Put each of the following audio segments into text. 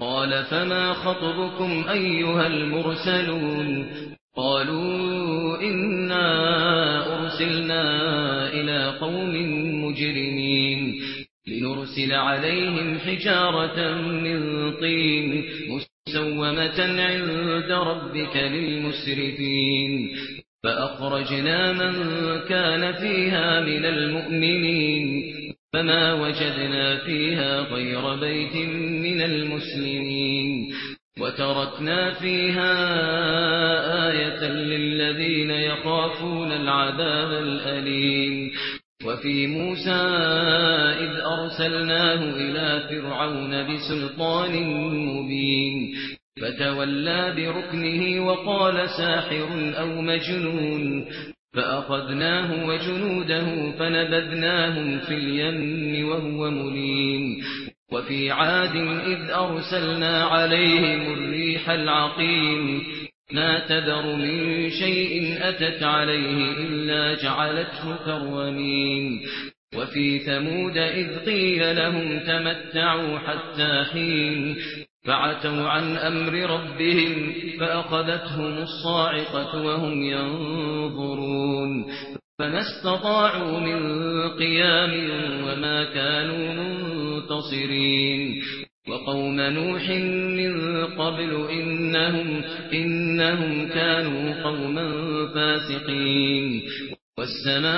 قال فما خطبكم أيها المرسلون قالوا إنا أرسلنا إلى قوم مجرمين لنرسل عليهم حجارة من طين مسومة عند ربك للمسرفين فأخرجنا من كان فيها من المؤمنين فما وجدنا فيها غير بيت من المسلمين. وتركنا فيها آية للذين يخافون العذاب الأليم. وفي موسى إذ أرسلناه إلى فرعون بسلطان مبين. فتولى بركنه وقال ساحر أو مجنون. فأخذناه وجنوده فنبذناهم في اليم وهو مليم. وفي عاد إذ أرسلنا عليهم الريح العقيم. ما تذر من شيء أتت عليه إلا جعلته كرومين وفي ثمود إذ قيل لهم تمتعوا حتى حين فعتوا عن أمر ربهم فأخذتهم الصاعقة وهم ينظرون فما استطاعوا من قيام وما كانوا منتصرين وقوم نوح من قبل إنهم, إنهم كانوا قوما فاسقين والسماء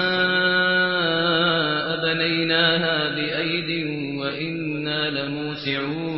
بنيناها بأيد وإنا لموسعون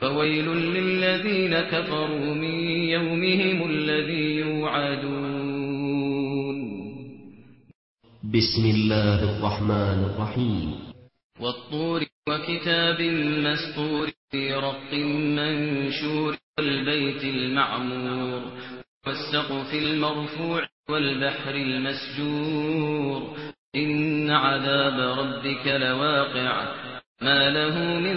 فويل للذين كفروا من يومهم الذي يوعدون. بسم الله الرحمن الرحيم. والطور وكتاب مسطور في رق منشور والبيت المعمور والسقف المرفوع والبحر المسجور. إن عذاب ربك لواقع. ما له من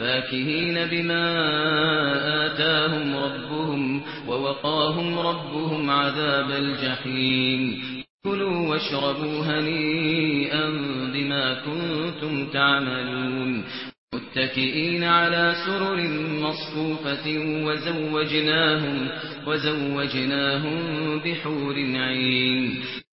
فاكهين بما آتاهم ربهم ووقاهم ربهم عذاب الجحيم. كلوا واشربوا هنيئا بما كنتم تعملون. متكئين على سرر مصفوفة وزوجناهم, وزوجناهم بحور عين.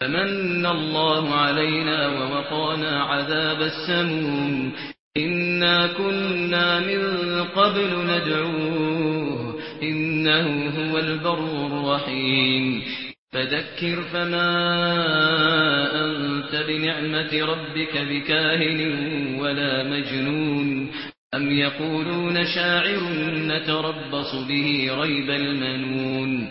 فمن الله علينا ووقانا عذاب السموم إنا كنا من قبل ندعوه إنه هو البر الرحيم فذكر فما أنت بنعمة ربك بكاهن ولا مجنون أم يقولون شاعر نتربص به ريب المنون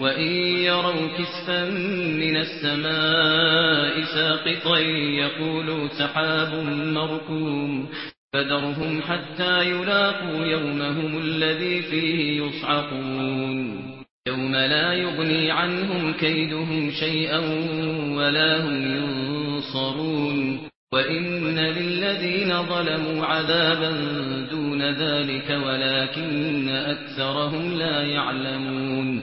وَإِن يَرَوْا كِسْفًا مِنَ السَّمَاءِ سَاقِطًا يَقُولُوا سَحَابٌ مَّرْكُومٌ فَذَرْهُمْ حَتَّى يُلاقُوا يَوْمَهُمُ الَّذِي فِيهِ يُصْعَقُونَ يَوْمَ لَا يُغْنِي عَنْهُمْ كَيْدُهُمْ شَيْئًا وَلَا هُمْ يُنصَرُونَ وَإِنَّ لِلَّذِينَ ظَلَمُوا عَذَابًا دُونَ ذَلِكَ وَلَكِنَّ أَكْثَرَهُمْ لَا يَعْلَمُونَ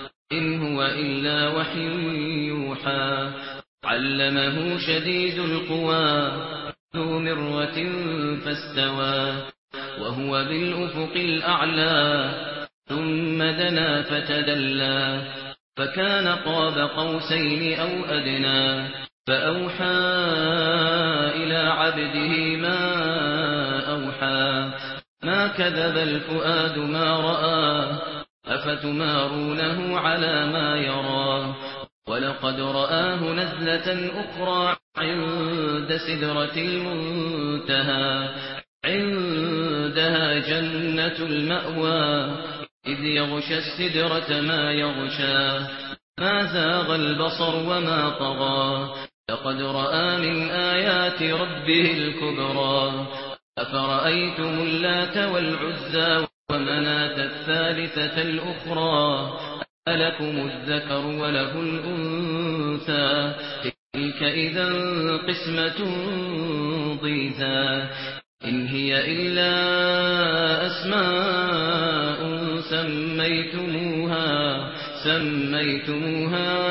هُوَ إِلَّا وَحْيٌ يُوحَى. عَلَّمَهُ شَدِيدُ الْقُوَى. ذُو مِرَّةٍ فَاسْتَوَى. وَهُوَ بِالْأُفُقِ الْأَعْلَى. ثُمَّ دَنَا فَتَدَلَّى. فَكَانَ قَابَ قَوْسَيْنِ أَوْ أَدْنَى. فَأَوْحَى إِلَى عَبْدِهِ مَا أَوْحَى. مَا كَذَبَ الْفُؤَادُ مَا رَأَى. أفتمارونه على ما يرى ولقد رآه نزلة أخرى عند سدرة المنتهى عندها جنة المأوى إذ يغشى السدرة ما يغشى ما زاغ البصر وما طغى لقد رآ من آيات ربه الكبرى أفرأيتم اللات والعزى ومنات الثالثة الأخرى ألكم الذكر وله الأنثى تلك إذا قسمة ضيثا إن هي إلا أسماء سميتموها سميتموها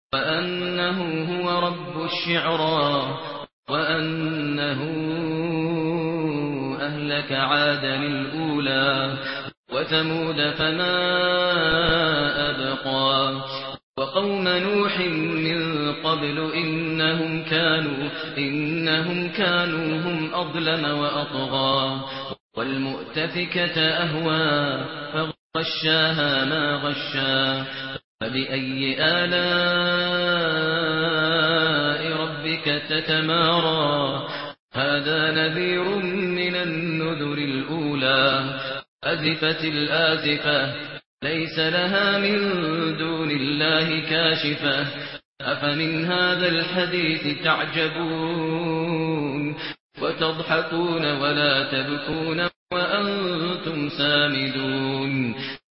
وأنه هو رب الشعرى وأنه أهلك عاد للأولى وثمود فما أبقى وقوم نوح من قبل إنهم كانوا, إنهم كانوا هم أظلم وأطغى والمؤتفكة أهوى فغشاها ما غشا فبأي آلاء ربك تتمارى؟ هذا نذير من النذر الأولى. أذفت الآزفة. ليس لها من دون الله كاشفة. أفمن هذا الحديث تعجبون؟ وتضحكون ولا تبكون وأنتم سامدون.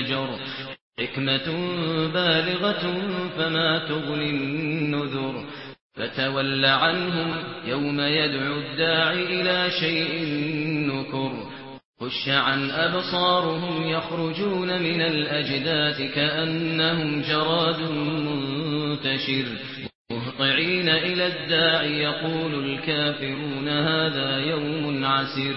الشجر حكمة بالغة فما تغني النذر. فتول عنهم يوم يدعو الداعي إلى شيء نكر. خش عن أبصارهم يخرجون من الأجداث كأنهم جراد منتشر. مهطعين إلى الداعي يقول الكافرون هذا يوم عسر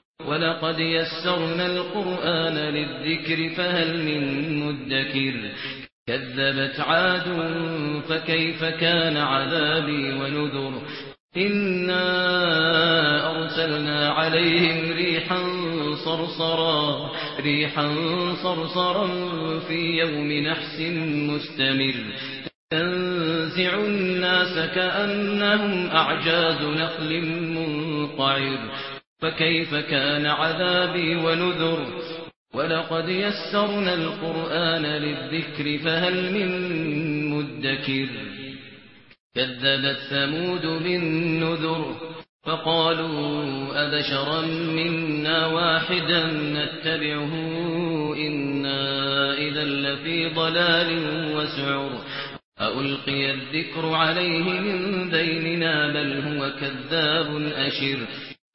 ولقد يسرنا القرآن للذكر فهل من مدكر كذبت عاد فكيف كان عذابي ونذر إنا أرسلنا عليهم ريحا صرصرا ريحا صرصرا في يوم نحس مستمر تنزع الناس كأنهم أعجاز نخل منقعر فكيف كان عذابي ونذر؟ ولقد يسرنا القرآن للذكر فهل من مدكر؟ كذبت ثمود بالنذر فقالوا أبشرا منا واحدا نتبعه إنا إذا لفي ضلال وسعر. ألقي الذكر عليه من بيننا بل هو كذاب أشر.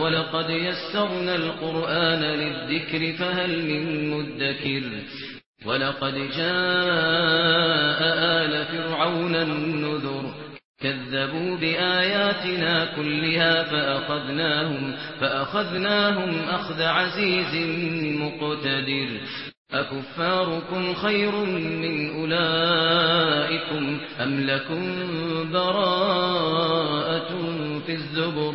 ولقد يسرنا القرآن للذكر فهل من مدكر ولقد جاء آل فرعون النذر كذبوا بآياتنا كلها فأخذناهم, فأخذناهم أخذ عزيز مقتدر أكفاركم خير من أولئكم أم لكم براءة في الزبر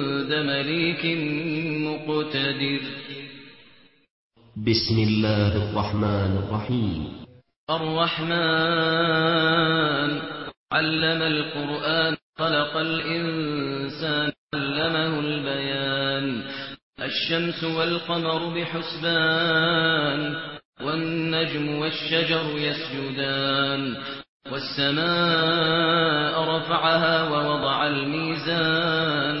فوز مليك مقتدر. بسم الله الرحمن الرحيم. الرحمن علم القرآن خلق الإنسان علمه البيان. الشمس والقمر بحسبان والنجم والشجر يسجدان. والسماء رفعها ووضع الميزان.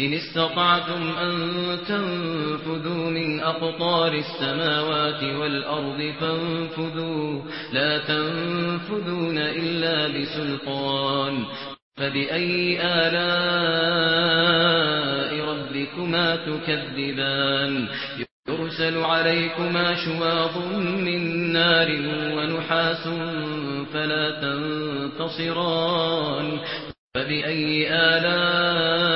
إن استطعتم أن تنفذوا من أقطار السماوات والأرض فانفذوا لا تنفذون إلا بسلطان. فبأي آلاء ربكما تكذبان؟ يرسل عليكما شواض من نار ونحاس فلا تنتصران. فبأي آلاء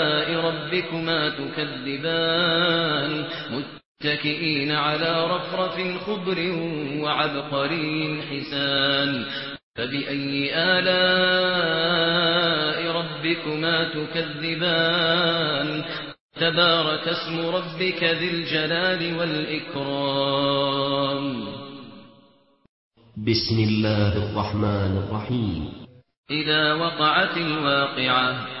ربكما تكذبان متكئين على رفرف خضر وعبقر حسان فبأي آلاء ربكما تكذبان تبارك اسم ربك ذي الجلال والإكرام بسم الله الرحمن الرحيم. إذا وقعت الواقعة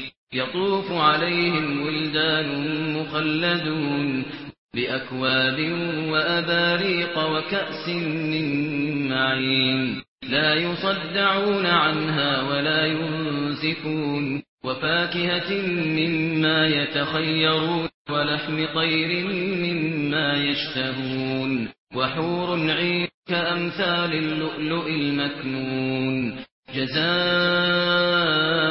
يطوف عليهم ولدان مخلدون بأكواب وأباريق وكأس من معين. لا يصدعون عنها ولا ينسكون وفاكهة مما يتخيرون ولحم طير مما يشتهون. وحور عين كأمثال اللؤلؤ المكنون. جزاء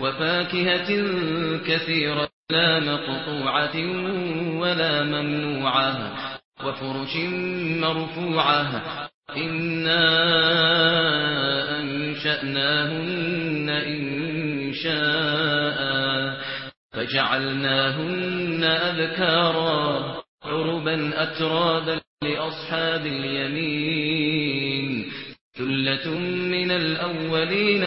وفاكهة كثيرة لا مقطوعة ولا ممنوعة وفرش مرفوعة إنا أنشأناهن إن شاء فجعلناهن أذكارا عربا أترابا لأصحاب اليمين ثلة من الأولين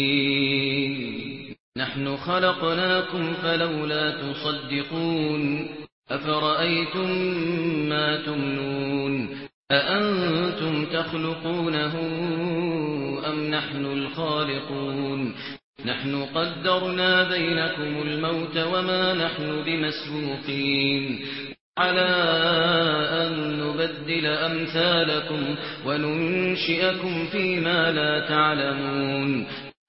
نحن خلقناكم فلولا تصدقون أفرأيتم ما تمنون أأنتم تخلقونه أم نحن الخالقون نحن قدرنا بينكم الموت وما نحن بمسوقين على أن نبدل أمثالكم وننشئكم فيما لا تعلمون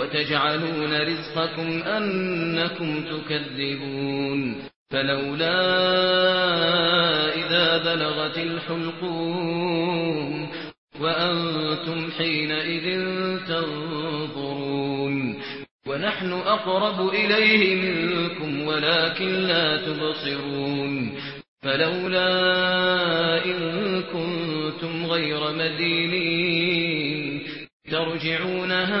وتجعلون رزقكم أنكم تكذبون فلولا إذا بلغت الحلقون وأنتم حينئذ تنظرون ونحن أقرب إليه منكم ولكن لا تبصرون فلولا إن كنتم غير مدينين ترجعونها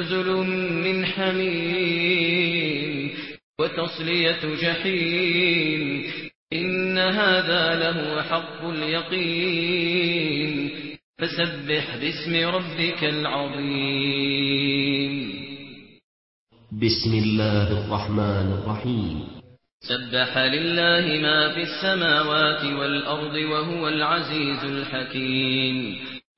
نزل من حميم وتصلية جحيم إن هذا له حق اليقين فسبح باسم ربك العظيم. بسم الله الرحمن الرحيم. سبح لله ما في السماوات والأرض وهو العزيز الحكيم.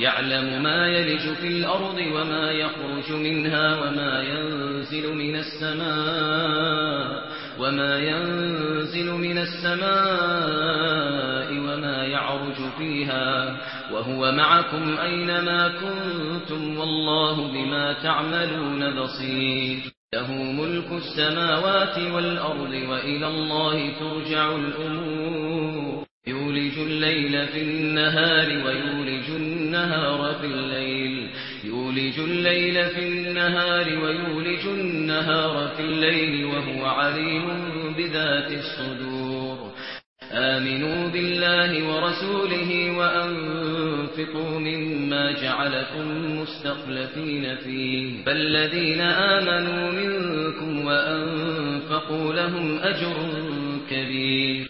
يعلم ما يلج في الأرض وما يخرج منها وما ينزل من السماء وما ينزل من السماء وما يعرج فيها وهو معكم أينما كنتم والله بما تعملون بصير له ملك السماوات والأرض وإلى الله ترجع الأمور يولج الليل في النهار ويولج النهار في الليل يولج الليل في النهار ويولج النهار في الليل وهو عليم بذات الصدور. آمنوا بالله ورسوله وأنفقوا مما جعلكم مستقلفين فيه. فالذين آمنوا منكم وأنفقوا لهم أجر كبير.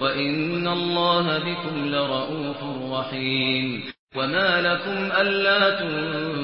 وإن الله بكم لرؤوف رحيم وما لكم ألا تنفروا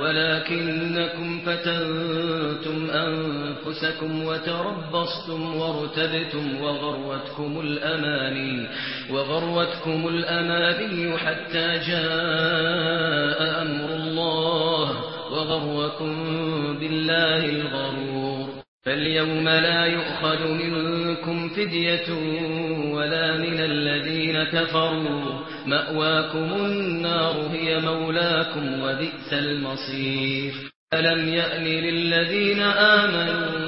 ولكنكم فتنتم أنفسكم وتربصتم وارتبتم وغروتكم الأماني وغروتكم الأماني حتى جاء أمر الله وغركم بالله الغرور فاليوم لا يؤخذ منكم فدية ولا من الذين كفروا مأواكم النار هي مولاكم وبئس المصير ألم يأمر الذين آمنوا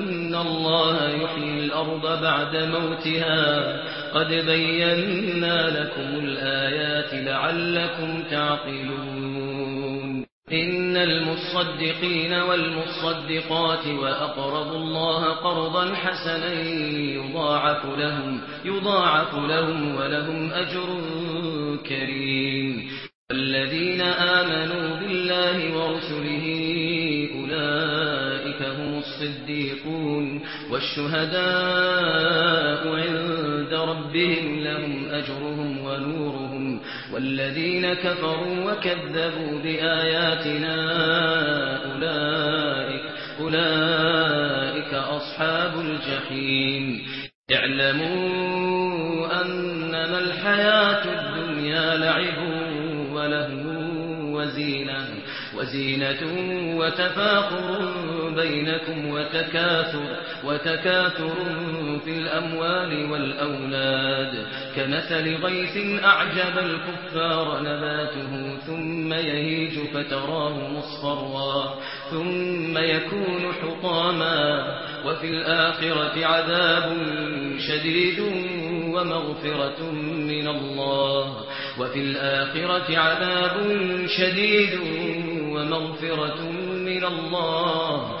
الله يحيي الأرض بعد موتها قد بينا لكم الآيات لعلكم تعقلون إن المصدقين والمصدقات وأقرضوا الله قرضا حسنا يضاعف لهم, يضاعف لهم ولهم أجر كريم الذين آمنوا بالله ورسله والشهداء عند ربهم لهم أجرهم ونورهم والذين كفروا وكذبوا بآياتنا أولئك, أولئك أصحاب الجحيم. اعلموا أنما الحياة الدنيا لعب ولهو وزينة, وزينة وتفاقر بينكم وتكاثر وتكاثر في الأموال والأولاد. كمثل غيث أعجب الكفار نباته ثم يهيج فتراه مصفرا. ثم يكون حطاما. وفي الآخرة عذاب شديد ومغفرة من الله. وفي الآخرة عذاب شديد ومغفرة من الله.